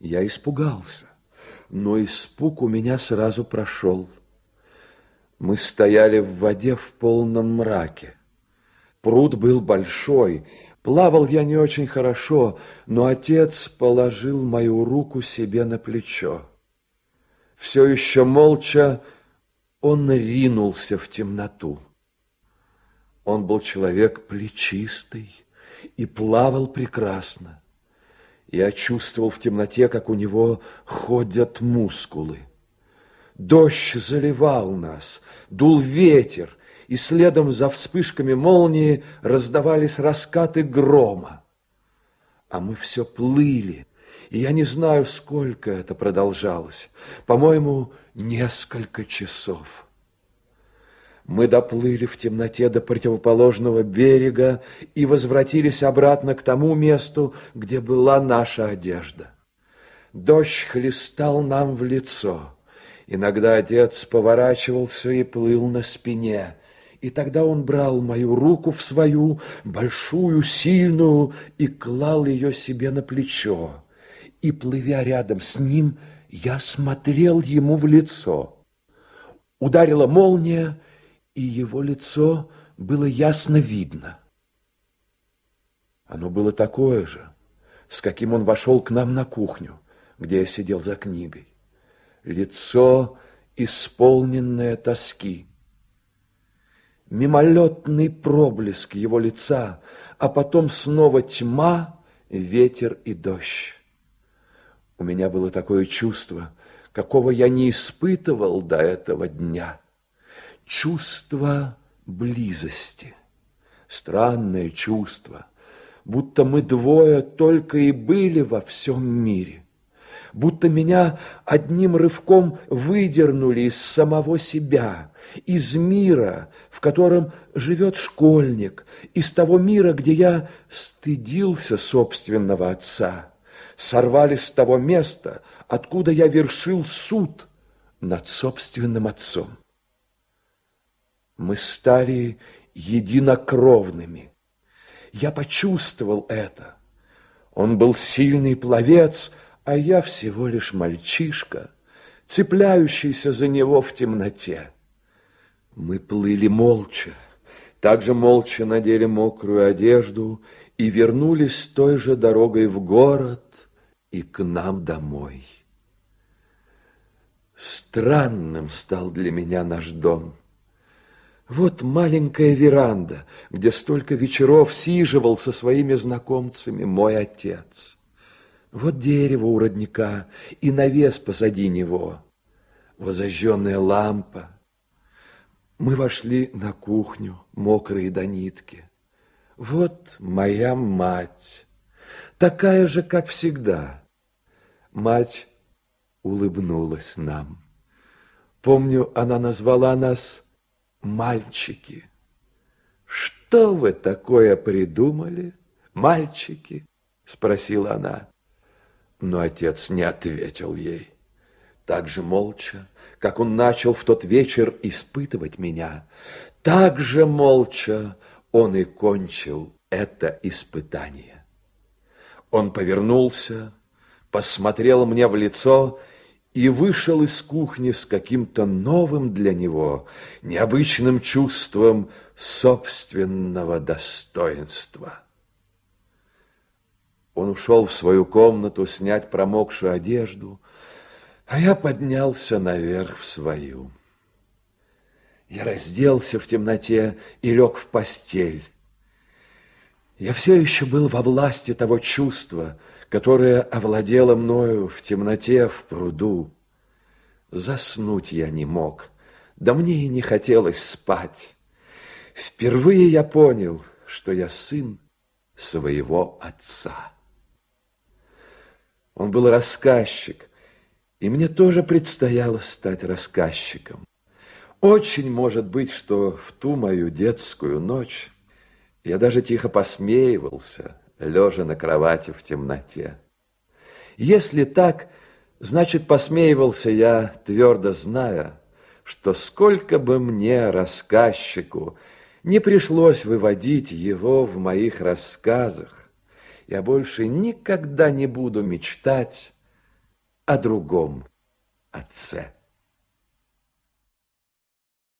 Я испугался, но испуг у меня сразу прошел. Мы стояли в воде в полном мраке. Пруд был большой, плавал я не очень хорошо, но отец положил мою руку себе на плечо. Все еще молча он ринулся в темноту. Он был человек плечистый и плавал прекрасно. Я чувствовал в темноте, как у него ходят мускулы. Дождь заливал нас, дул ветер, и следом за вспышками молнии раздавались раскаты грома. А мы все плыли, и я не знаю, сколько это продолжалось. По-моему, несколько часов. Мы доплыли в темноте до противоположного берега и возвратились обратно к тому месту, где была наша одежда. Дождь хлестал нам в лицо. Иногда отец поворачивался и плыл на спине, и тогда он брал мою руку в свою, большую, сильную, и клал ее себе на плечо. И, плывя рядом с ним, я смотрел ему в лицо. Ударила молния, и его лицо было ясно видно. Оно было такое же, с каким он вошел к нам на кухню, где я сидел за книгой лицо, исполненное тоски. Мимолетный проблеск его лица, а потом снова тьма, ветер и дождь. У меня было такое чувство, какого я не испытывал до этого дня. Чувство близости, странное чувство, будто мы двое только и были во всем мире. Будто меня одним рывком выдернули из самого себя, из мира, в котором живет школьник, из того мира, где я стыдился собственного отца, сорвали с того места, откуда я вершил суд над собственным отцом. Мы стали единокровными. Я почувствовал это. Он был сильный пловец, а я всего лишь мальчишка, цепляющийся за него в темноте. Мы плыли молча, также молча надели мокрую одежду и вернулись той же дорогой в город и к нам домой. Странным стал для меня наш дом. Вот маленькая веранда, где столько вечеров сиживал со своими знакомцами мой отец. Вот дерево у родника и навес позади него. Вот зажженная лампа. Мы вошли на кухню, мокрые до нитки. Вот моя мать, такая же, как всегда. Мать улыбнулась нам. Помню, она назвала нас мальчики. Что вы такое придумали, мальчики? Спросила она. Но отец не ответил ей. Так же молча, как он начал в тот вечер испытывать меня, так же молча он и кончил это испытание. Он повернулся, посмотрел мне в лицо и вышел из кухни с каким-то новым для него, необычным чувством собственного достоинства. Он ушел в свою комнату снять промокшую одежду, а я поднялся наверх в свою. Я разделся в темноте и лег в постель. Я все еще был во власти того чувства, которое овладело мною в темноте в пруду. Заснуть я не мог, да мне и не хотелось спать. Впервые я понял, что я сын своего отца. Он был рассказчик, и мне тоже предстояло стать рассказчиком. Очень может быть, что в ту мою детскую ночь я даже тихо посмеивался, лежа на кровати в темноте. Если так, значит, посмеивался я, твердо зная, что сколько бы мне, рассказчику, не пришлось выводить его в моих рассказах, я больше никогда не буду мечтать о другом отце.